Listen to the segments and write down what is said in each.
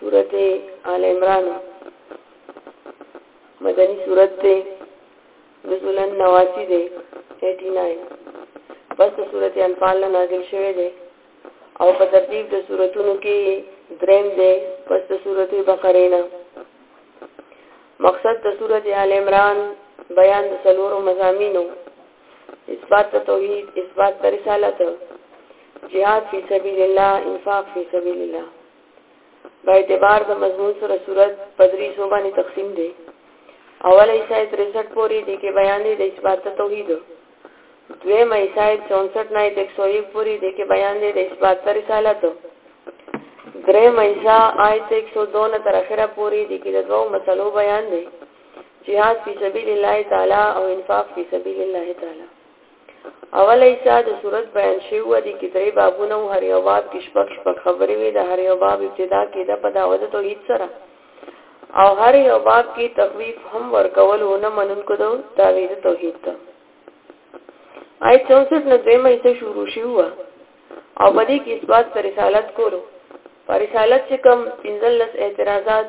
سورت آل عمران مدنی سورت تے نزولا نواسی دے 89 پس د سورت انفال نازل شوه دے او په ترتیب د سورتونو کې دریم دے پس د سورت بقره نه مقصد د سورت آل عمران بیان د سلورو مزامینو اثبات د توحید اثبات د رسالت جهاد فی سبیل الله انفاق فی سبیل الله په اعتبار د مضمون سره صورت پدری سو باندې تقسیم دی اول ایسا 63 پوری دی کې بیان دی د اثبات توحید دویم ایسا 64 نه 101 پوری دی کې بیان دی د اثبات رسالت دریم ایسا آیت 102 نه تر اخره پوری دی کې د دوو مسلو بیان دی جهاد فی سبیل الله تعالی او انفاق فی سبیل الله تعالی اول ایسا د صورت بیان شوی و دي کې درې بابونه او هر یو باب کې شپږ شپږ خبرې وې د هر یو باب ابتدا کېده په دعوت توحید سره او هر یو باب کې تخویف هم ورکول او نه منونکو د داوید توحید ته آیت 64 نه دویمه ایسه شروع شوی و او په دې کې اثبات پر رسالت کولو پر رسالت چې کوم 15 اعتراضات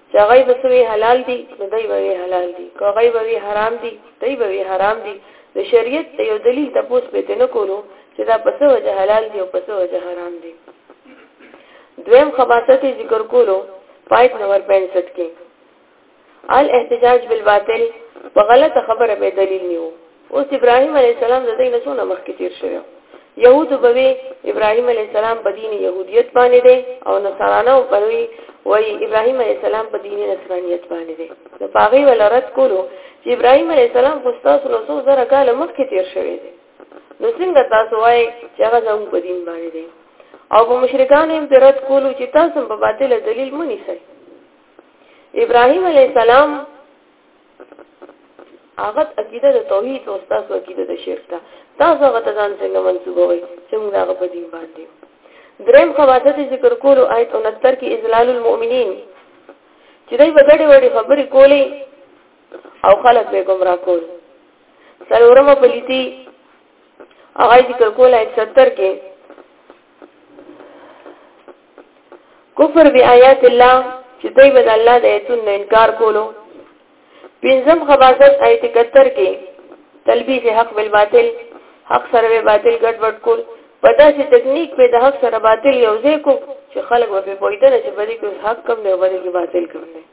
چې هغوی به څه وي حلال دي نو دوی به وي حلال دي که هغوی به وي حرام دي دوی به وي حرام دي د شریعت د یو دلیل تپوس به ترې نه کولو چې دا په څه وجه حلال دي او په څه وجه حرام دي دویم خباست ذکر کولو پایت نمبر 65 کې الاحتجاج بالباطل په غلطه خبره به دلیل نیو اوس ابراهيم عليه السلام د دې نه څونه مخکې تیر شوی يهود به وي ابراهيم عليه السلام په دین يهوديت باندې دی او نصارانه به وي وای ابراهيم عليه السلام په دین نصرانيت باندې دی نو پاغي ول رد کولو چې ابراهيم عليه السلام خو تاسو نو څو زره کال مخکې تیر شوی دی نو څنګه تاسو وای چې هغه زموږ په دین باندې دی او په مشرکان هم رد کولو چې تاسو په باطل دلیل مونږ ابراهيم عليه السلام هغه عقیده د توحید او تاسو عقیده د شرک ده تاسو هغه ته ځان څنګه منسوبوي چې موږ هغه په دین باندې دریم خواصه دي ذکر کولو آیت 69 کې اذلال المؤمنین چې دوی په ګډې وړې خبرې کولې او خلک به گمراه کول سلورمه پلیتی هغه ذکر کول آیت 70 کې کفر بی آیات الله چې دوی به د الله د ایتون نه انکار کولو پنځم خباست آیت 71 کې تلبیس حق بالباطل حق سره به باطل ګډ وډ کول په داسې تکنیک په د حق سره باطل یو ځای کو چې خلک به پوهیدل چې بری کې حق کم دی او بری کې باطل کم دی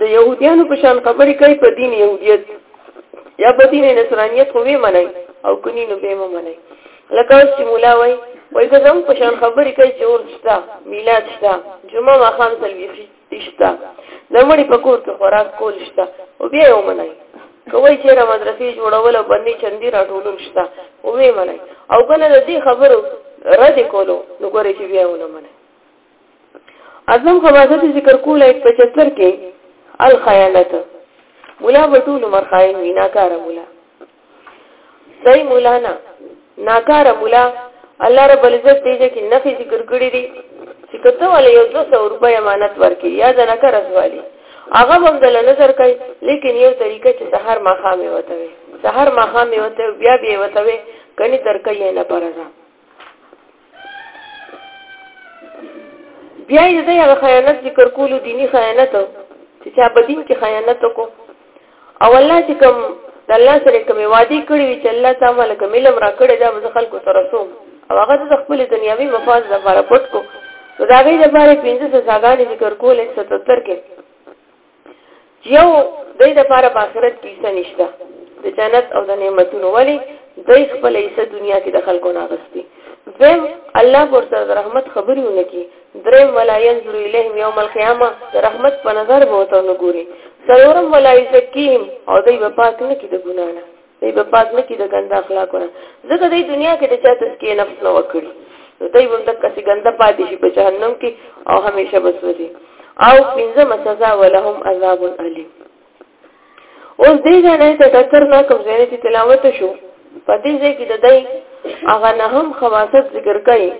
د يهوديانو په شان خبرې کوي په دین يهودیت یا په دین نصرانیت خو وی منای او کني نو به منای لکه اوس چې مولا وای وای که زموږ په شان خبرې کوي چې اور شته میلاد شته جمعه ماخام سلويخي شته د مړي په کور کې خوراک کول شته او بیا یې ومنای کوي چې را مدرسې جوړول او باندې چندي راټولون شته او وی منای او کله د دې خبرو رد کولو نو ګورې چې بیا ونه منای اعظم خواصه چې ذکر کوله 75 کې الخیانت مولا وټول عمر خائن وینا کار مولا صحیح مولانا ناکار مولا الله رب العزت دې چې نفي ذکر کړی دي چې کته ولې یو 200 روپۍ امانت ورکړي یا ځنه کار ازوالي هغه هم د نظر کوي لیکن یو طریقه چې سحر ماخامه وته وي سحر ماخامه وته بیا بیا وته وي کني درکې نه پرځه بیا یې د هغه خیانت ذکر کولو دینی خیانت چې چا په دین کې خیانت وکړو او الله چې کوم د الله سره کوم وعده کړی وي چې الله تعالی کوم علم را کړی دا به خلکو ته رسوم او هغه د خپل دنیوي مفاد لپاره پټ کو نو دا غي لپاره 15 سزاګانې ذکر کولې 77 کې یو دای د پاره په آخرت کې څه نشته د جنت او د نعمتونو ولی دای خپل ایسه دنیا کې د خلکو نه غستی دویم الله ورته د رحمت خبرې ونکي دریم ولا ينظر اليهم يوم القيامه د رحمت په نظر به وته نګوري څلورم ولا يزکيهم او دوی به پاک نه کړي د ګنا نه دی به پاک نه کی د ګنده اخلاق ور زګه د دنیا کې د چا تزکیه نفس نه وکړي نو دی هم د کسي ګنده پاتې شي په جهنم کې او همیشه بسوځي او پنځه مسزا ولهم عذاب الیم اوس دې ځای ته ټکر نه کوم ځای چې تلاوت شو په دې ځای کې د دای هغه نه هم خواصت ذکر کړي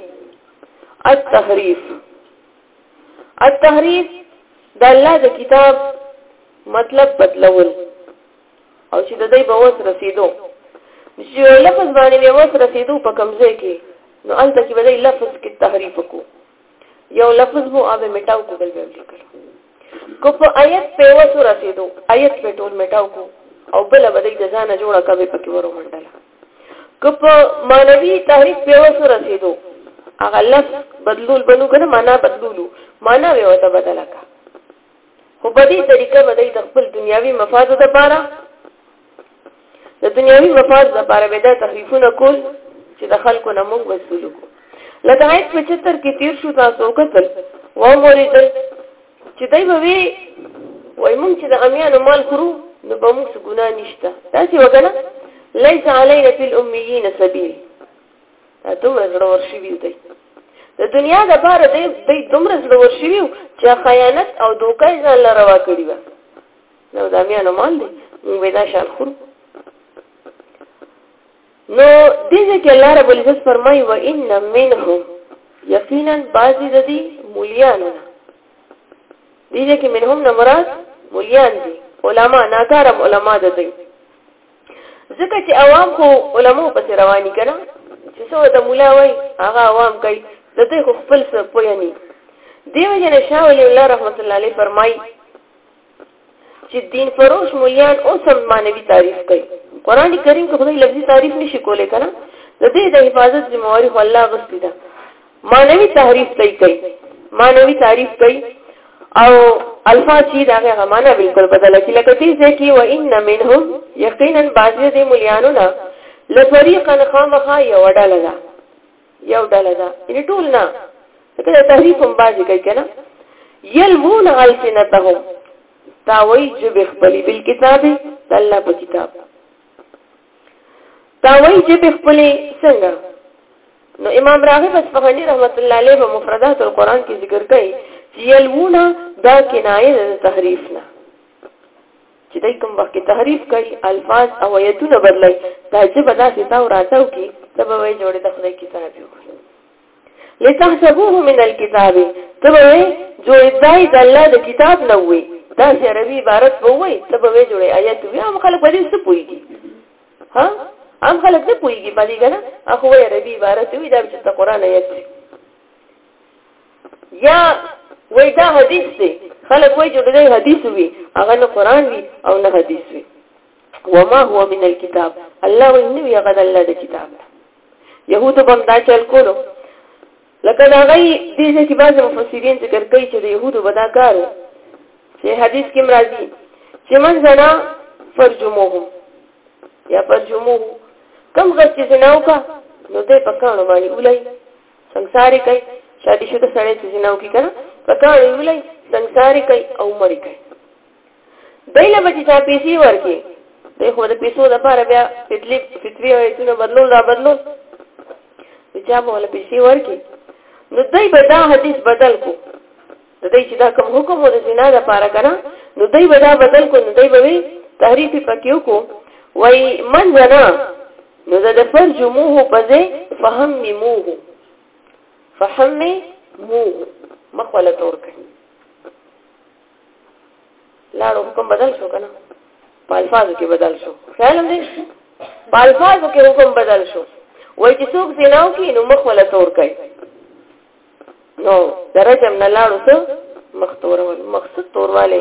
التحریف التحریف د الله د کتاب مطلب بدلول او چې د دې په وس رسیدو چې یو لفظ باندې به وس رسیدو په کمزې کې نو الته کې به دې لفظ کې تحریف کو یو لفظ مو اوبه میټاو کو بل به ذکر کو په آیت په وس رسیدو آیت په ټول میټاو کو او بل به دې ځانه جوړه کوي پکې ورو منډل کو په مانوي تحریف په وس رسیدو هغه لفظ بدلول بنو کنه معنا بدلولو معنا به وته بدلکا خو په دې طریقه به د خپل دنیاوي مفاد لپاره د دنیاوي مفاد لپاره به دا تخفیفونه کول چې د خلکو نه موږ وسول کو لکه آیت 75 کې تیر شو تاسو کتل و موریدل چې دای به وی وای موږ چې د امیانو مال خورو نو به موږ ګناه نشته دا چې وګنه ليس علينا في الاميين سبيل دومره زړه ور شوی دی د دنیا د پاره دی د دومره زړه ور شوی چې خیانت او دوکه ځان لروا کړی و نو دا میانو مال دی موږ به دا شان خورو نو دې ځکه الله رب العزت فرمایي و ان منه یقینا بعضی د دې مولیانو دې ځکه منهم نه مراد مولیان دي علما ناکارم علما د دې ځکه چې عوام خو علماو پسې رواني کنه چې څو د مولا وای هغه عوام کوي د دوی خو خپل څه پوهني دیو جن شاه ولی الله رحمت الله علیه فرمای چې دین فروش مولیان او سم مانوي تعریف کوي قران کریم کې خدای لفظي تعریف نشي کولای کنه د دې د حفاظت ذمہ واری خو الله غوښتي ده معنوي تعریف ته کوي معنوي تعریف کوي او الفا چې داغه غمانه بالکل بدله کی لکه دې ځکه و ان منهم یقینا بعضی دې مليانو نه لفريقا خامخا یو ډله ده یو ډله ده ان ټول نه ته تحریف هم باندې کوي کنه یلمون السنتهم تاوی جب خپل بالکتاب الله په کتاب دا وایي چې په خپل څنګه نو امام راغب اصفهاني رحمت الله علیه په مفردات القرآن کې ذکر کوي چې یلوونه دا کنایه د تحریف نه چې دای کوم وخت تحریف کوي الفاظ او آیتونه بدلای دا چې بدا ستا او راتاو کې سبب یې جوړې د خدای کتاب یو لتحسبوه من الكتاب ته به وې جوړې ځای د الله د کتاب نه وې دا چې عربي عبارت به وې ته به وې جوړې آیت وې هم خلک به دې څه پوهیږي ها هم خلک نه پوهیږي باندې کنه اخو وې عربي عبارت وې دا چې ته قران آیت وې یا وې دا حدیث دی خلک وې جوړې دی حدیث وې هغه نه قران وې او نه حدیث وې وما هو من الكتاب الله وې نه وی هغه د الله د کتاب يهودو بم دا چل کولو لکه دا غي دې ځکه بعض مفسرین ذکر کوي چې د يهودو بدا کارو چې حدیث کې مرাজি چې من زنا فرجموهم یا فرجموه کم غچ چې زناو کا نو دې پکانو باندې ولای ਸੰساری کوي شادي شوه سره چې زناو کی کنه پکانو ولای ਸੰساری کوي او مړی کوي دایله بچی چا پیسې ورکې د خو د پیسو د لپاره بیا فتلی فتوی او ایتونه بدلول را بدلول چا به ول پیسې ورکې نو دای به دا حدیث بدل کو د دې چې دا کوم حکم و د زنا د لپاره کنه نو دای به دا بدل کو نو دای به وی تحریف پکیو کو وای من زنا نو د فرجموه پځه فهم میموه فهم میموه مخوله تور کړي لاړو حکم بدل شو کنه په الفاظو کې بدل شو خیال دې په الفاظو کې حکم بدل شو وای چې څوک زیناو کې نو مخ ولا تور کوي نو درجم نه لاړو څو مخ تور ول مقصد تور والے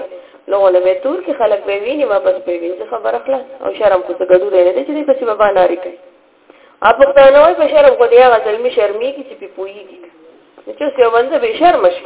لوګو له تور کې خلک به ویني واپس به ویني خبر اخلا او شرم کو څه ګډو نه دي چې په بابا ناری کوي اپ پښتانه وای په شرم کو دی هغه ځلمی شرمې کې چې په پوي دي چې څه باندې به شرم شي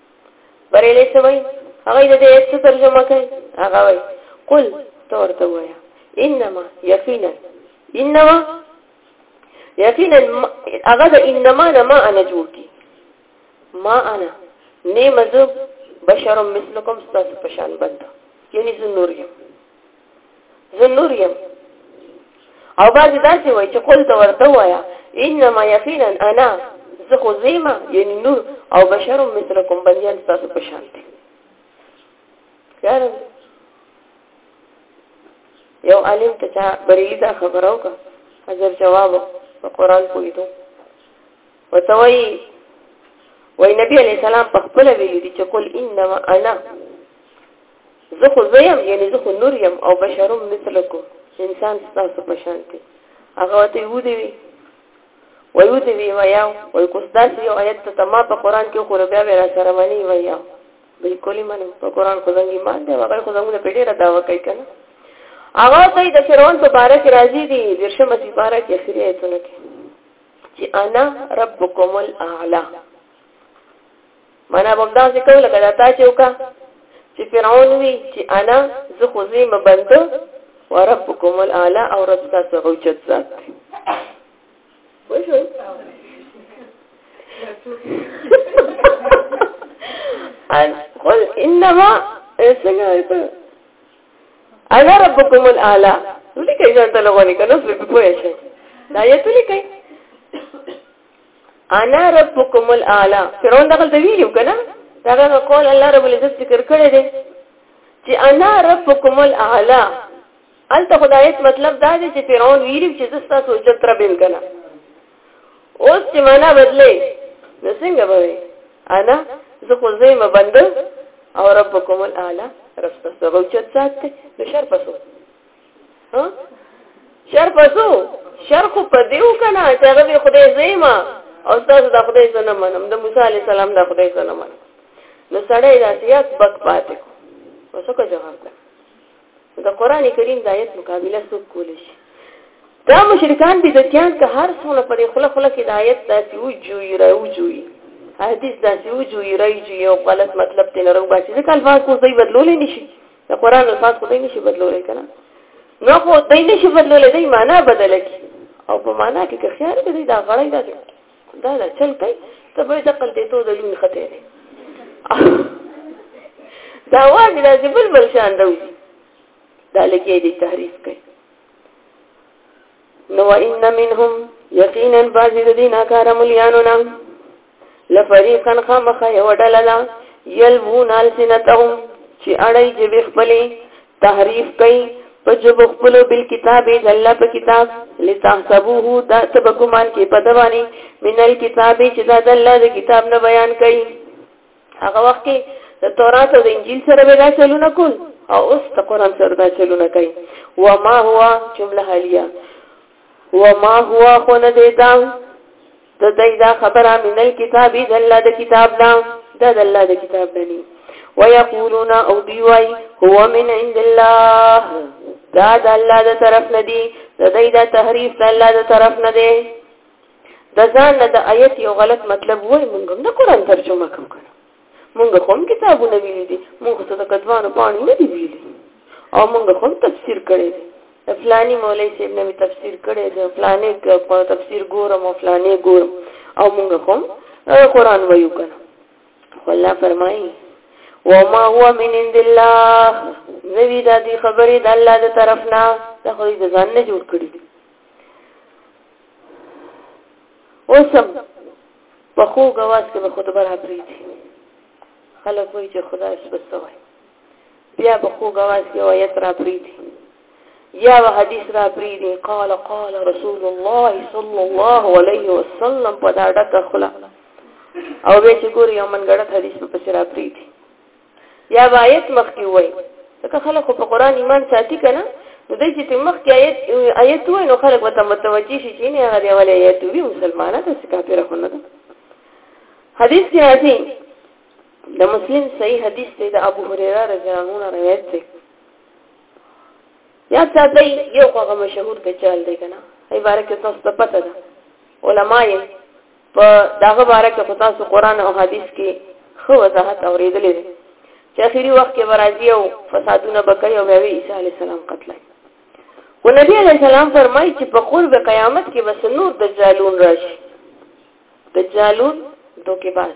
بریلی سوی هغه د دې ایت څه ترجمه کوي هغه وای قل تو ورته وایا انما یقینا انما یقینا هغه د انما نه ما انا جوړ کی ما انا نه مزه بشر مثلکم ستاسو پشان بنده یعنی زه نور یم زه نور يم او بعض داسې وای چې قول ته ورته وایا انما یقینا انا زه خو زیما یعنی نور او بشر مثلکم بنیان تاسو په شان دي یاره یو عالم ته چا بریلی دا خبرو کا حضر جواب په قران کوی دو وتوی وای نبی علی السلام په خپل ویل دي چې قل انما انا زه خو زه یم یعنی زه خو نور یم او بشرم مثلکم انسان ستاسو په شان دی هغه ته یو دی وی ویو دی وی ویاو وی کوس داس یو آیت ته ما په قران کې خو بیا ورا سره منی ویاو بالکل منم په قران خو زنګ ایمان دی هغه خو زنګ نه پیډه را داوا کوي کنه هغه ته د فرعون په باره کې راځي دي درشه مسی باره کې اخري ایتونه کې چې انا ربکم الاعلى معنا به دا څه کوله کدا تا چې وکا چې فرعون وی چې انا زه خو زی مبند وربکم الاعلى او رب تاسو غوچت ذات وشو ان قل انما څنګه انا ربکم الاعلى ولې کې ځان ته لغونی کنه څه په پوهه شي دا یې ته لیکي انا ربکم الاعلى فرعون دغه ته ویلو کنه داغه قول الله رب العزت ذکر کړی دی چې انا ربکم الاعلى الته خدایت مطلب دا دی چې فرعون ویلو چې زستا سوچ تر بیم کنه اوس چې معنا بدلې نو څنګه به انا زه خو زیم بند او ربکم الاعلى رب تاسو غوچت ذات ته نشر پسو شر پسو شر خو پدیو کنه چې هغه به خدای زیما او تاسو د خدای سره منم د موسی علی السلام د خدای سره منم نو سړی داسې یک بک پاتې کو اوس کو جواب ده د قران کریم د آیت مقابله څوک کولی شي دا مشرکان دي د تیان که هر څونه په خله خله کې د آیت داسې وجوي راوجوي حدیث داسې وجوي راوجوي او غلط مطلب تنه راوباسي ځکه الفاظ کوم ځای بدلول نشي د قران الفاظ خو دې نشي بدلولای کنه نو خو دې نشي بدلولای دې معنا بدل کی او په معنا کې که خیال دې دا غړی دا دا دا چل کوي ته به د قل دې ته د لون خته نه دا وایي دا بل بل شان دی دا لکه دې تحریف کوي نو ان منهم یقینا بعض الذين كانوا مليانون لفریقن خامخه یو ډله ده یلوون السنتهم چې اړای جبې خپلې تحریف کوي په جب خپلو بل کتاب د الله په کتاب لتحسبوه دا تبکمان کې په دواني من الكتاب چې دا د الله د کتاب نه بیان کوي هغه وخت کې د تورات او د انجیل سره به دا چلونه کول او اوس د قران سره دا چلونه کوي و ما هو جمله حالیه و ما هو خو نه دیتا د دای دا خبره من الكتاب د الله د کتاب نه دا د الله د کتاب نه نه ويقولون او دی وای هو من عند الله دا د الله د طرف نه دی د دای دا تحریف د الله د طرف نه دی د ځان د آیت یو غلط مطلب وای مونږ نه قران ترجمه کوم مونږ خو هم کتابونه ویلي دي مونږ ته د کدوانو پاڼې نه دي ویلي او مونږ خو هم تفسیر کړی دی د فلاني مولوي صاحب نه مې تفسیر کړی دی فلانې تفسیر ګورم او فلانې ګورم او مونږ خو هم قرآن ویو که نه خو الله فرمایي وما هو من عند الله نوی دا دی خبرې د الله د طرف نه دا خو د ځان نه جوړ کړی دی اوس په خوږ اواز کې به خطبه را پریږدي خلک وایي چې خدا اس بس وایي بیا په خوږ اواز کې آیت را پریږدي یا و حدیث را پریږدي قال قال رسول الله صلی الله علیه وسلم په دا ډکه خلا او به چې ګوري یو منګړت حدیث په پسې را پریږدي یا آیت مخکې وای ځکه خلک خو په قران ایمان ساتي کنه نو دای چې مخکې آیت آیت وای نو خلک به متوجي شي چې نه هغه دی ولې آیت وی مسلمانه ده چې کافر خو نه ده حدیث کې راځي د مسلم صحیح حدیث دی د ابو هريره رضی الله عنه روایت دی یا ساتي یو هغه مشهور کچال دی کنه ای بارکه تاسو ته پته ده علما یې په داغه باره کې خدا سو قران او حديث کې خو وضاحت اوریدلې دي چې اخیری وخت کې برازي او فسادونه بکړي او وی عيسى عليه السلام قتل او نبی عليه السلام فرمایي چې په قرب قیامت کې بس نور دجالون راشي دجالون دوکې باز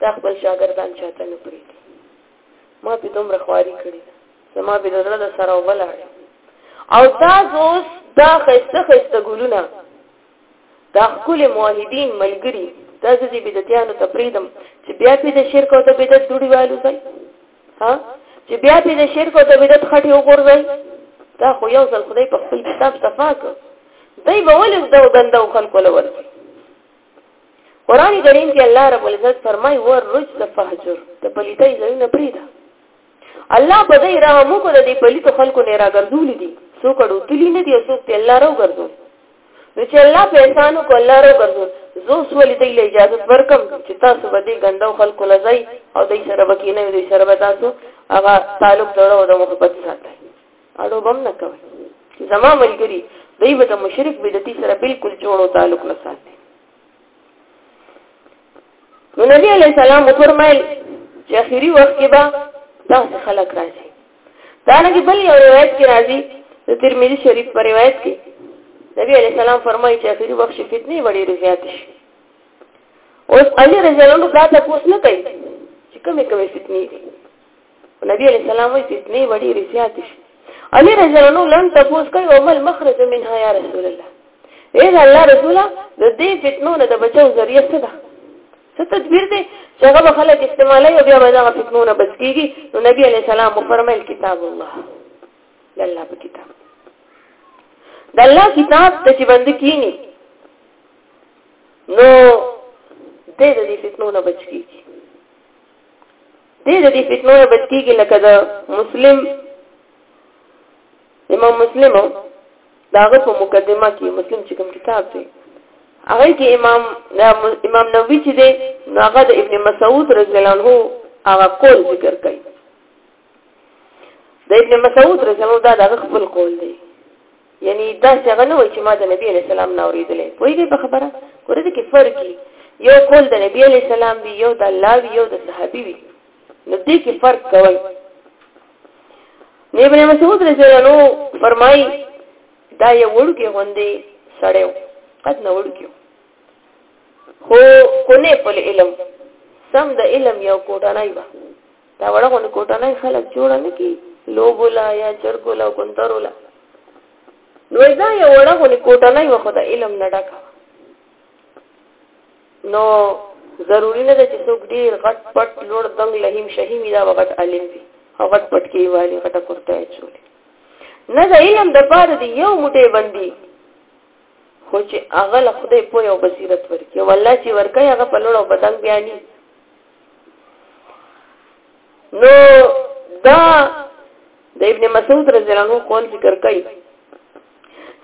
تا خپل شاګردان چاته نه پرېږدي ما په دومره خواري کړې ده زما به د زړه له سره اوبه لاړې او تاسو اوس دا ښایسته ښایسته ګلونه دا ښکلې موحدین ملګري تاسو دې بدعتیانو ته پرېږدم چې بیا پې د شرک او د بدعت دوړي والوځئ ها چې بیا پې د شرک او د بدعت خټې وغورځئ دا خو یو ځل خدای په خپل کتاب صفا کړ دی به ولې دا بنده او خلکو لور قران کریم کې الله رب العزت فرمایي ور رج د فهجر د پلیتای زینه پریدا الله په دې رحم کو د دې پلیت خلکو نه راګرځول دي سو کډو تلی نه دي سو په الله راو ګرځول نو چې الله په احسانو کو الله راو ګرځول زو سولې دې له اجازه ورکم چې تاسو به دې ګندو خلکو لځای او دې سره وکینه دې سره به تاسو هغه تعلق جوړو د محبت ساتي اړو بم نه کوي زما ملګری دوی به د مشرک بدعتي سره بالکل جوړو تعلق نه ساتي نو نبی علی السلام فرمایل چې اخیری وخت کې به دا خلک راځي دا نه کې بل یو روایت کې راځي د ترمذی شریف پر روایت کې نبی علی السلام فرمایي چې اخیری وخت فتنه وړي رضایت شي اوس علی رضی الله عنه دا تاسو نه کوي چې کومه کومه فتنه دي نبی علیہ السلام وی فتنی وړي رسیات شي علی رضی الله عنه لن تفوس کوي او مل مخرج منها یا رسول الله اے الله رسوله د دې فتنو نه د بچو ذریعہ څه ده څه تدبیر دی چې هغه خلک استعمالوي او بیا به دا فتنو نه بچ کیږي نو نبی علیہ السلام فرمایل کتاب الله د الله په کتاب د الله کتاب ته چې بند کینی نو دې د دې فتنو نه بچ کیږي دې د دې فتنو نه بچ کیږي لکه د مسلم امام مسلم داغه په مقدمه کې مسلم چې کوم کتاب دی هغه کې امام امام نووي چې دی هغه د ابن مسعود رضی الله عنه هغه قول ذکر کوي د ابن مسعود رضی الله عنه دا د خپل قول دی یعنی دا څنګه نه وای چې ما د نبی علی السلام نه اوریدلې پوهیږي په خبره ګوره دې کې فرق دی یو قول د نبی علی السلام دی یو د الله وی یو د صحابي وی نو دې کې فرق کوي نبی ابن مسعود رضی الله عنه فرمایي دا یو وړوکی غوندې سړیو قد نه وړوکی خو کونه په علم سم د علم یو کوټه نه دا وړه غونې کوټنۍ خلک جوړه نه کی لوبو لا یا جرګو لا ګندرو لا نو دا یو وړه غونې کوټنۍ و خو د علم نه ډکه نو ضروری نه ده چې څوک ډیر غټ پټ لوړ دنګ لهیم شهیمی دا وغټ عالم وي او غټ پټ کې والی غټه کرته چولې نه د علم د پاره دی یو موټی بندي خو چې هغه له خدای په یو بصیرت ورکي والله چې ورکه هغه په لوړ او بدن بیاني نو دا د ابن مسعود رضی الله عنه قول ذکر کوي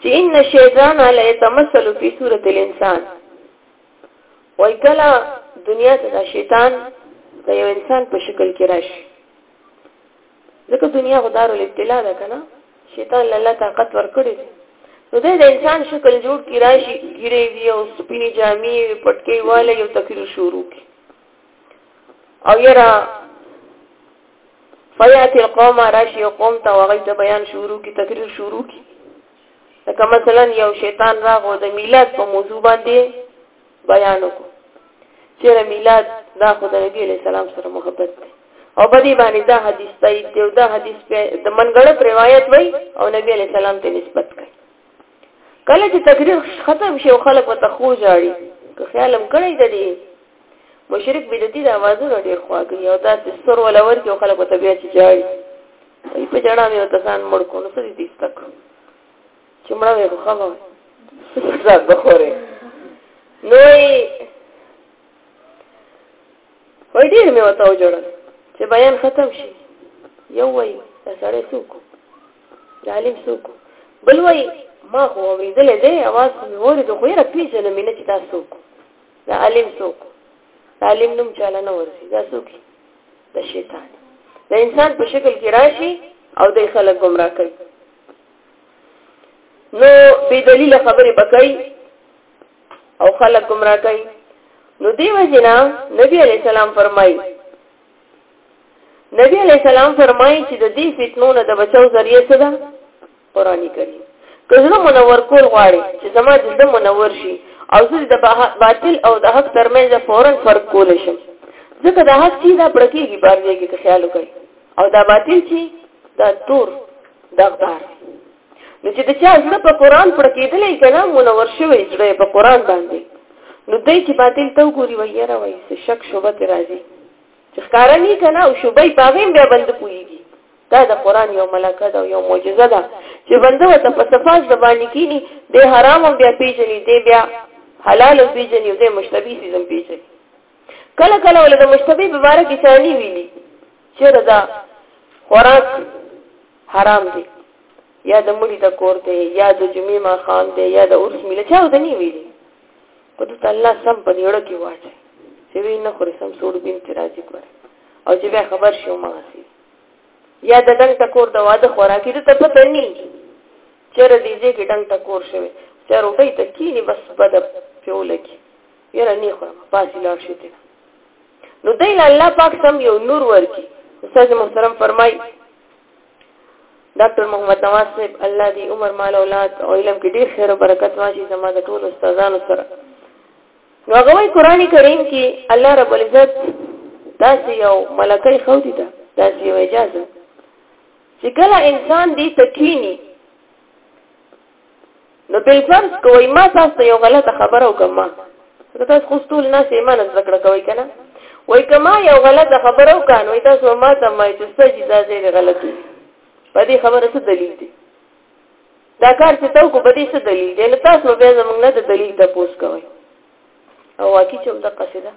چې ان الشیطان لا يتمثل في صورت الانسان وای کله دنیا ته شیطان د یو انسان په شکل کې راشي ځکه دنیا خو دار الابتلا ده کنه شیطان لاله طاقت ورکړي دي نو د انسان شکل جوړ کی راشي ګیره وی او سپینی جامې پټکی واله یو تقریر شروع کی او یرا فیات القوم راشي قوم ته وغی ته بیان شروع کی تقریر شروع کی لکه مثلا یو شیطان راغو د میلاد په موضوع باندې بیان وکړو چیرې میلاد دا خو د نبی علی سلام سره محبت دی او په دې باندې دا حدیث تایید دی او دا حدیث په د منګړپ روایت وای او نبی علی سلام ته نسبت کوي کله چې تقریر ختم شي او خلک وته خو جاړي که خیالم کړی د دې مشرک بدعتي د اوازونو ډیر خواږي او دا د سر ولور کې خلک وته بیا چې جاړي په جړا مې وته ځان مړ کول څه دي تک چې مړه وې خو خامه ځان بخورې نو وای ډېر مې وته وجوړل چې بیان ختم شي یو وای دا سړی څوک د عالم څوک بل وای ما خو اورېدل دې اواز خو مې اورېد خو یې راپېژ نه مینه چې تاسو څوک د عالم څوک د عالم نوم چاله نه ورسي دا څوک د شیطان د انسان په شکل کې راشي او د خلک گمراه کوي نو بی دلیل خبرې بکای او خلک گمراه کوي نو دی وجنا نبی علی سلام فرمای نبی علی سلام فرمای چې د دې فتنو نه د بچو ذریعہ څه ده قران کریم کله منور کول غواړي چې زما جلد منور شي او زه د باطل او د حق ترمنځ فورا فرق کول شم ځکه د حق چې دا پړکیږي باندې کې خیال وکړي او دا باطل چې دا تور دغبار نو چې د چا زړه په قران پر کېدلې کلام منور شوی زړه په قران باندې نو دای چې باطل ته وګوري وایي را وایي څه شک شوبه ته راځي چې ښکارا نه کنه او شوبې پاغې بیا بند کویږي دا د قران یو ملکه ده یو معجزه ده چې بنده وته په صفات زبانی کینی د حرام بیا پیژني دی بیا حلال پیژني او د مشتبه سیزم پیژني کله کله ولې د مشتبه په باره کې ثاني ویلي چې دا خوراک حرام دی یا د مړي د کور دی یا د جمعې ما خام دی یا د عرس میله چا د نه ویلي په دې الله سم په دې اړه کې واټي چې وی نه خوري سم سوړ بین چې راځي کوي او چې بیا خبر شو ما سي یا د دنګ تکور د واده خوراکي ته پته نه چر دې دې کې دنګ تکور شوی چر وټي تکینی بس بد پیو لګي یره نه خورم پاسې لاړ شي ته نو دین الله پاک سم یو نور ورکی استاد محترم فرمای ډاکټر محمد نواز صاحب الله دی عمر مال اولاد او علم کې ډیر خیر او برکت واچي زموږ د ټول استادانو سره نو هغه وی قران کریم کې الله رب العزت داسې یو ملکې خو دي دا داسې یو اجازه چې کله انسان دې تکینی نو بل فرض کوی ما تاسو ته یو غلطه خبره وکم نو تاسو خو ټول نه سي ایمان زده کړ کوي کنه وای کما یو غلطه خبره وکړ وای تاسو ما ته ما چې سجی دا دې غلط دي په دې خبره څه دلیل دی دا کار چې تاسو کو په دې څه دلیل دی نو تاسو به زمونږ نه د دلیل ته پوس کوي او واکي چې دا قصیده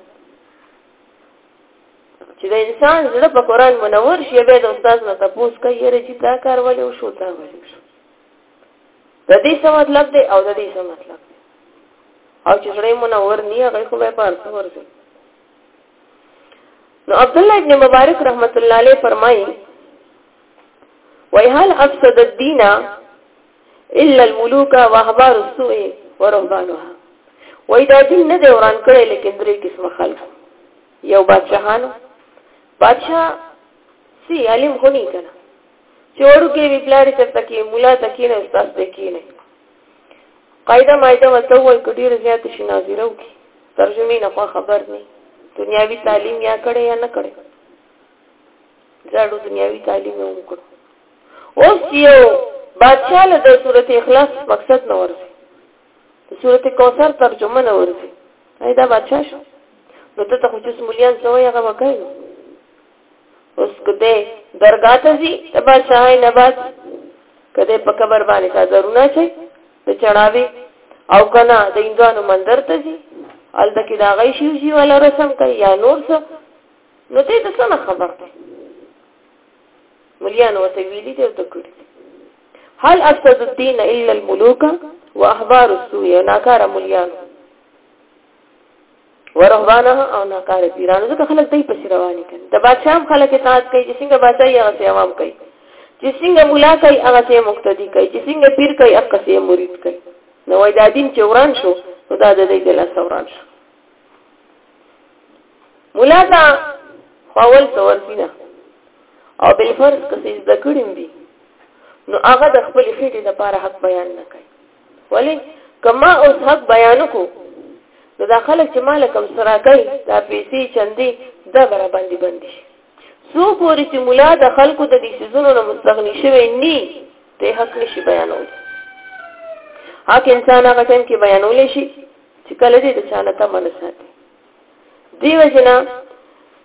چې د انسان زړه په قران منور شي به د استاد نه تاسو کوي چې دا کار ولې وشو تا ولې وشو د دې څه مطلب دی او د دې څه مطلب دی او چې سړی منور نه هغه خو به پارس ورځي نو عبد الله ابن مبارک رحمت الله علیه فرمایي وای هل افسد الدين الا الملوك واحبار السوء ورهبانها وای دا دین نه دی وران کړی لیکن درې قسمه خلک یو بادشاہانو بادشاہ سی علم خونی کنه چې وړوکی وی پلار یې چرته کې مولا ته کېنه استاد ته کېنه قاعده مایده ورته وایي که ډېره زیاته شي ناظره وکړي ترجمې نه خو خبر نه دنیاوي تعلیم یا کړی یا نه کړی زړو دنیاوي تعلیم یې هم کړو اوس یو بادشاہ له د سورته اخلاص مقصد نه ورسي د سورته کوثر ترجمه نه ورسي دا بادشاہ شو نو ته خو چې مولیان سوې هغه وکړي اوس کده درگاه ته زی د بادشاہي نه بعد کده په قبر باندې څادرونه چي د چړاوي او کنا د اندوانو مندر ته زی ال د کې دا غي شیو جی ولا رسم کوي یا نور څه نو ته د څه خبر ده مليان وته ویلي دی ته کړی هل افسد الدين الا الملوك واحبار السوء ناکاره مليان ورهبانه او ناکاره پیرانو ځکه خلک دای پسې رواني کړي د بادشاہ خلک اطاعت کوي چې څنګه بادشاہ یې هغه عوام کوي چې څنګه مولا کوي هغه سه مقتدی کوي چې څنګه پیر کوي هغه سه مرید کوي نو وای دا دین چې وران شو نو دا د دې د لاس وران شو مولا تا خپل تور پینا او بل فرض کسې د کړم دي نو هغه د خپل خېټې لپاره حق بیان نه کوي ولی کما اوس حق بیان کو نو دا خلک چې مال کم سره کوي دا پیسې چندي دا بر باندې باندې سو پوری چې مولا د خلکو د دې سيزونو نه مستغني شوی ني ته حق نشي بیانول حق انسان هغه ټیم کې بیانول شي چې کله دې د چانه ته منسات دیو جنا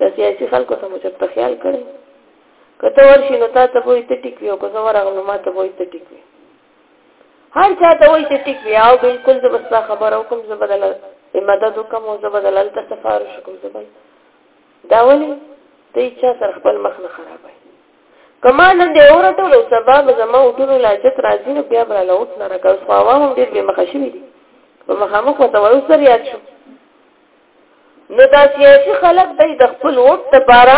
د سیاسي خلکو ته مو چرته خیال کړی که ته ورشي نو تا ته وایي ته ټیک وي او که زه ورغلم نو ما ته وایي ته ټیک وي هر چا ته وایي ته ټیک وي او بلکل زه به ستا خبره وکړم زه به د مدد وکړم او زه به د هلته سفارش وکړم زه به دا ولې ته هېچا سره خپل مخ نه خرابوي که ما نن دی ورټولو سبا به زما وټولو لاجت راځي نو بیا به راله اوټ نه راکړه اوس خو عوام هم ډېر بېمخه شوي دي په مخامخ ورته وایو سر یاد شو نو دا سیاسي خلک دای د خپل ووټ لپاره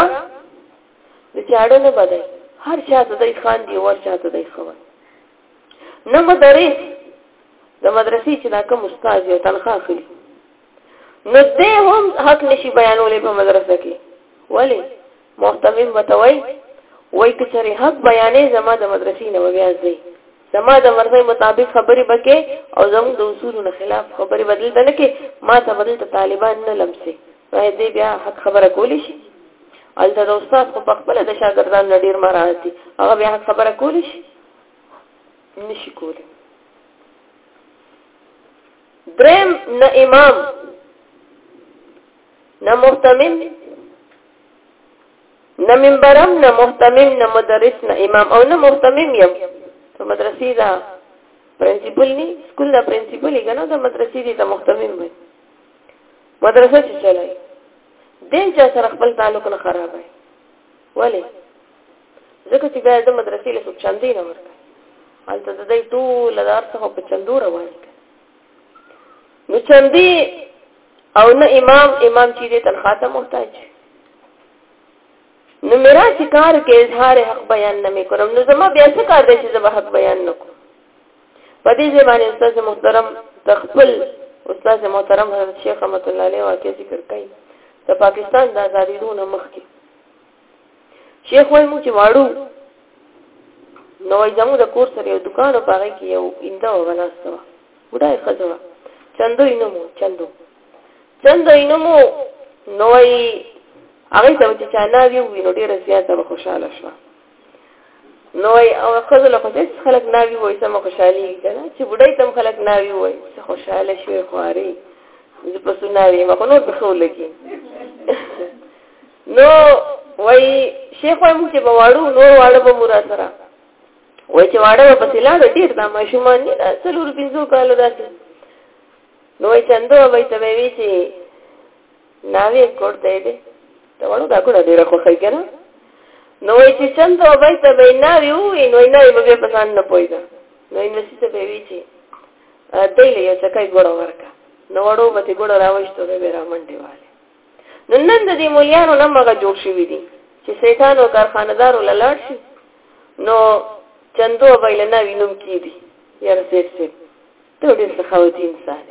د چاړه نه بدای هر چا ته دای خان دی ور چا ته دای خبر نه مدرس د مدرسې چې دا کوم استاد یو تنخواه اخلي نو دې هم حق نشي بیانولې په مدرسه کې ولی محتمم وتوي وای کچري حق بیانې زما د مدرسې نه بیا ځي زما د مرزه مطابق خبرې بکې او زموږ د اصولونو خلاف خبرې بدل دل کې ما ته بدل ته طالبان نه لمسي نو دې بیا حق خبره کولی شي الته د استاد خو په خپل د شاګردان ډیر مراتي هغه بیا حق خبره کولی شي نشي کولی درم نه امام نه محتمم نه منبرم نه محتمم نه مدرس نه امام او نه محتمم یم ته مدرسې دا پرنسپل ني سکول دا پرنسپل یې کنه دا مدرسې دي ته محتمم وي مدرسه چې چلای دین چې سره خپل تعلق نه خراب وي ولی ځکه چې بیا د مدرسې له څوک چاندې نه ورکړي هلته د دې ټول دار څخه په چندو روان کړي نو چندې او نه امام امام چې دې تنخوا ته محتاج نو میرا چې کار کې اظهار حق بیان نه میکرم نو زما بیا څه کار دی چې زما حق بیان نکوم په دې ځمانه استاد محترم تخپل استاد محترم حضرت شیخ رحمت الله علیه واقع ذکر کړي د پاکستان د آزادیدونو مخکې شیخ وای مو چې واړو نو وای زمو د کور سره یو دکان او پاره کې یو انده و بناسته و وډای خزوا چندو اینمو چندو چندو اینمو نو وای هغه ته چې چا نه وی وینو ډیر زیاته به خوشاله شو نو وای او خزل خو دې خلک نه وی وای سم خوشحالي کنه چې وډای تم خلک نه وی وای چې خوشاله شي خواري زه پسو نه وی مخ نور بخول کی نو وای شیخ وای مونږ چې به واړو نور واړه به مورا سره وای چې واړه په تلاړ ډیر دا ماشومان نه دا څلور پنځو کالو داسې نو وای چندو وای ته وی چې ناوی کوړ دی دې ته وړو دا کوړه ډیره خو خی کنه نو وای چې چندو وای ته وی ناوی وی نو نه به په ځان نه پویدا نو انوسی ته وی چې دایله یو څه کوي ګوړ ورکا نو وړو به ګوړ راوښتو به را منډي وای نو نن د دې مولیانو لمغه جوړ شوی دي چې سیټان او کارخانهدارو لاړ شي نو چندو ویل نه وینم کی دي یار سیټ سیټ ته ډېر سخاوتي انسان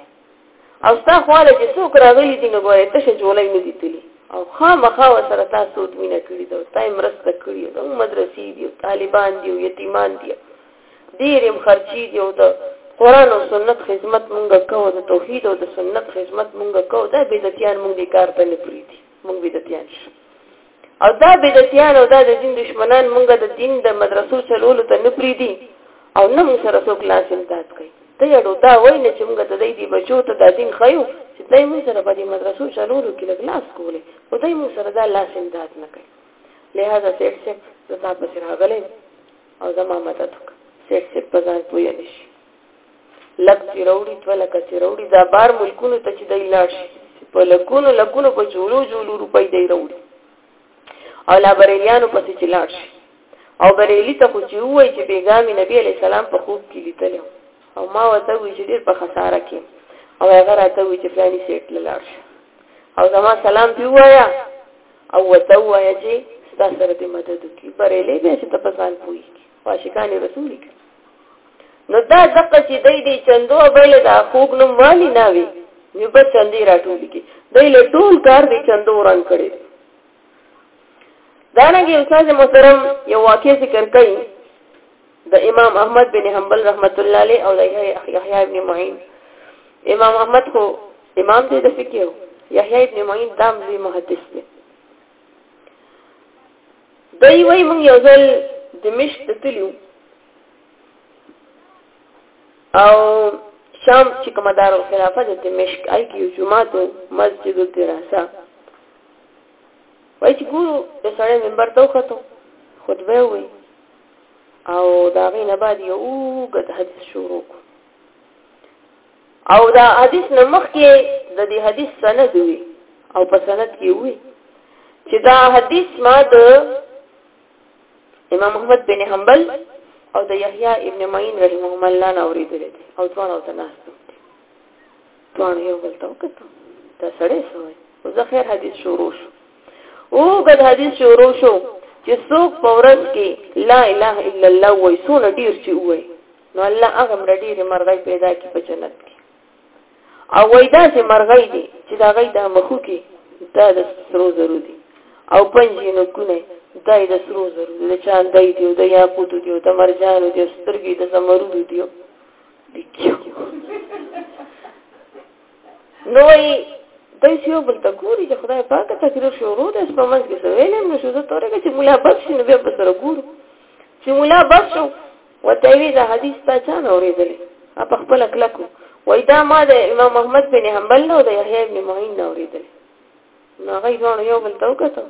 او ستا خواله چې څوک راغلي دي نو ګوره تشه جوړای نه دي تللی او خامخا سره تاسو مینه کړی دا تای مرسته کړی دا مدرسې دي طالبان دي یتیمان دي ډیر یم خرچی دی او د قران او سنت خدمت مونږه کوو د توحید او د سنت خدمت مونږه کوو دا بدعتيان مونږ دې کار ته نه پریدي مونږ بدعتيان شو او دا بدعتيان او دا د دین دشمنان مونږه د دین د مدرسو چلولو ته نه پریدي او نه مونږ سره څوک لاس امداد کوي ته یړو دا وای نه چې مونږ ته د دې بچو ته د دین خایو چې دای مونږ سره په دې مدرسو چلولو کې لګ لاس کولې او دای مونږ سره دا لاس امداد نه کوي لہذا سیټ سیټ زتا په سره غلې او زما مدد وکړه سیټ سیټ په ځان پوی نه شي لک چې وروړي تو لک چې وروړي دا بار ملکونو ته چې دی لاړ شي په لکونو لکونو په جوړو جوړو روپۍ دی وروړي او لا بریلیانو پسې چې لاړ شي او بریلی ته خو چې وای چې بیګامي نبی علی سلام په خوب کې لیدل او ما وته وی چې ډیر په خساره کې او هغه راته وی چې فلانی سیټ لاړ شي او زما سلام دی وایا او وته وایي چې ستا سره دې مدد وکړي بریلې به چې ته په ځان پوي عاشقان رسول کې نو دا ځکه چې دای دې چندو بل دا خوګ نوم والی نه وي نو په چندې راټول کې دای له ټول کار دې چندو وران کړي دا نه کې استاد محترم یو واقعي ذکر کوي د امام احمد بن حنبل رحمت الله علیه او د یحیی ابن معین امام احمد خو امام دی د فقه یحیی ابن معین دام لوی محدث دی دوی وای مونږ یو ځل دمشق ته تلو او شام چې کومه دار الخلافه د دمشق آی کیو جمعه تو مسجد الدراسه وای چې ګورو د سړی منبر ته وختو خطبه وای او دا غي نه بعد یو غد حدیث شروع کو او دا حدیث نه مخکې د دې حدیث سند وي او په سند کې وي چې دا حدیث ما د امام محمد بن حنبل او د یحیی ابن معین رحمهم الله نه اوریدل دي او ځوان او تناس ځوان یو بل ته وکړو دا سړی سوی او زه خیر حدیث شروع شو او ګد حدیث شروع شو چې څوک په ورځ کې لا اله الا الله وایي سونه ډیر چې وایي نو الله هغه مر ډیره مرغۍ پیدا کی په جنت کې او وای دا چې مرغۍ دي چې دا غي د مخو کې دا د سرو زرو دي او پنځه نو کونه دا د سرو زرو د چاندای دی او د یاقوت دی او د مرجان دی سترګې د زمرد دی نو وی دای چې یو بل ته ګوري چې خدای پاک تقریر شروع ده په منځ کې سویل هم نشو زه تورګه چې مولا بس شنو بیا په سره ګورو چې مولا بس شو وته وی دا حدیث تا چا نه اورېدلې اپ خپل کلکو وای دا ما د امام محمد بن حنبل نو د یحیی بن معین نه اورېدلې نو هغه ځوان یو بل ته وکړه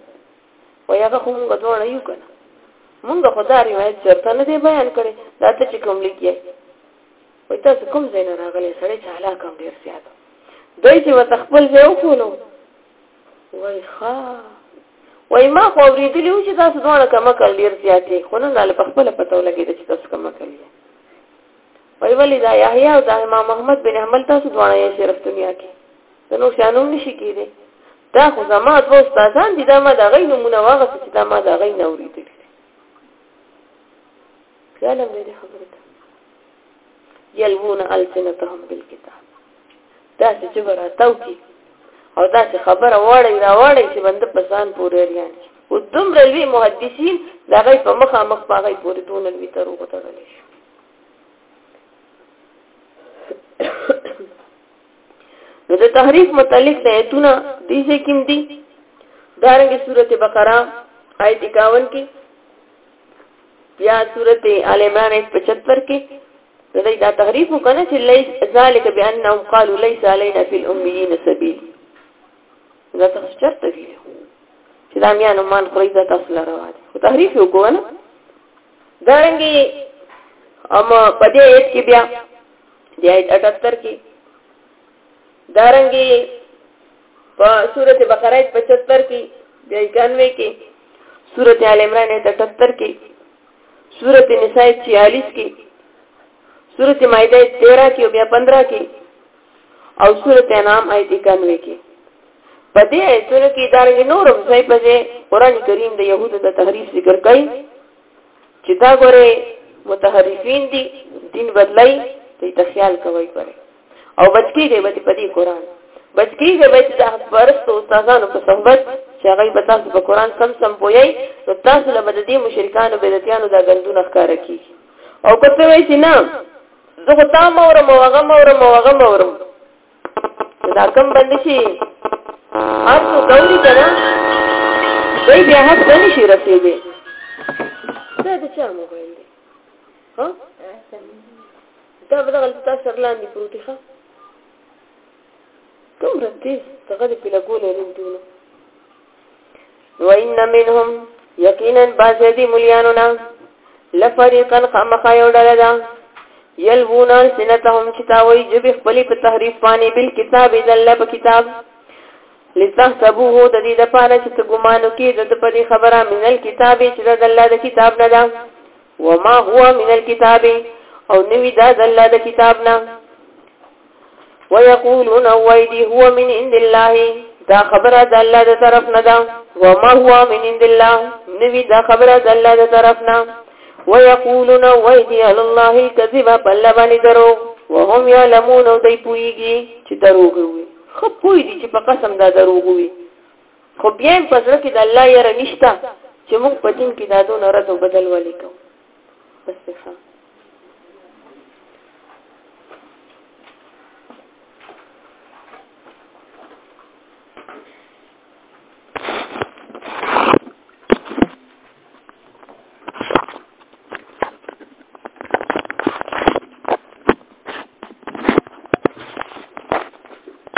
وای هغه هم غوړ یو کنه مونږ خدای روایت چرته نه دی بیان کړي دا ته چې کوم لیکي وای تاسو کوم ځای نه راغلی سړی چې حالا کم ډیر زیات دی چې وته خپل ځای وکولو وای ښا وای ما خو ورېدلی چې تاسو دوه کم کل ډیر زیات دی خو نه لاله په خپل پته ولګی چې تاسو کم کل دی وای ولی دا یحیی او دا امام محمد بن حنبل تاسو دوه یې شرف دنیا کې د نو شانو نشي کېږي دا خو زما د استادان دي دا ما دا غي نمونه واغسته چې دا ما دا غي نه ورېدلی خیال اورې دې خبرې ته یلوون السنتهم بالکتاب دا چې جبر اتاو کی او دا چې خبره وړی را وړی چې بنده په ځان پورې اړیان شي او دومره لوی محدثین دا غي په مخه مخ په غي پورې دون لوی تروغ تړل شي نو د تحریف متعلق د ایتونه دې ځکه دي دارنګه سورته بقره آیت 51 کې بیا سورته آل عمران 75 کې نو دای دا تحریف وکنه چې لیس ذالک بانهم قالوا ليس علينا في الاميين سبيل دا تاسو چرته وی چې دا میانو مان خو دا تاسو لاره وایي خو تحریف وکونه دا رنګي اما پدې ایت کې بیا د ایت 78 کې دا رنګي په سورته بقره ایت 75 کې بیا 91 کې سورته ال عمران ایت 78 کې سورته نساء ایت 46 کې سورته مائده ایت 13 کې او بیا 15 کې او سورته انعام ایت 91 کې په دې ایتونو کې دا رنګ نور هم ځای په ځای قران کریم د يهودو د تحریف ذکر کوي چې دا ګوره متحرفین دي دین بدلای ته خیال کوي پره او بچکی دی بچ پدی قران بچکی دی بچ د پرستو استادانو په صحبت چې هغه به تاسو په قران سم سم پوي نو تاسو له بددي مشرکانو بدعتانو دا غندونه ښکار کی او کته وای چې نه زه خو تا مورم او هغه مورم او هغه مورم دا کم باندې شي هر څو دوري کنه دوی بیا هڅه نه شي رسېږي دا د چا موبایل دی ها دا به دغلته تاسو سره لاندې پروت دی ښه دومره تېز دغه دې پې لګولی نوم دې ونه وان منهم یقینا بعضې دي ملیانو نه لفریقا خامخا یو ډله ده یلوون السنتهم چې تاوی ژبې خپلې په تحریف باندې بالکتاب د الله په کتاب لتحسبوه د دې لپاره چې ته ګمانو کې د په دې خبره منل کتاب چې د الله د کتاب نه ده وما هو من الكتاب او نوی دا د الله د کتاب نه ويقولون ويدي هو من عند الله دا خبره د الله د طرف نه ده وما هو من عند الله نوی دا خبره د الله د طرف نه ويقولون ويدي على الله الكذب بل باندې درو وهم يعلمون دوی پويږي چې دروغ وي خو پوي دي چې په قسم دا دروغ وي خو بیا هم په زړه کې د الله یاره نشته چې موږ په دین کې دا دونه رد او بدل ولې کوو بس دی ښه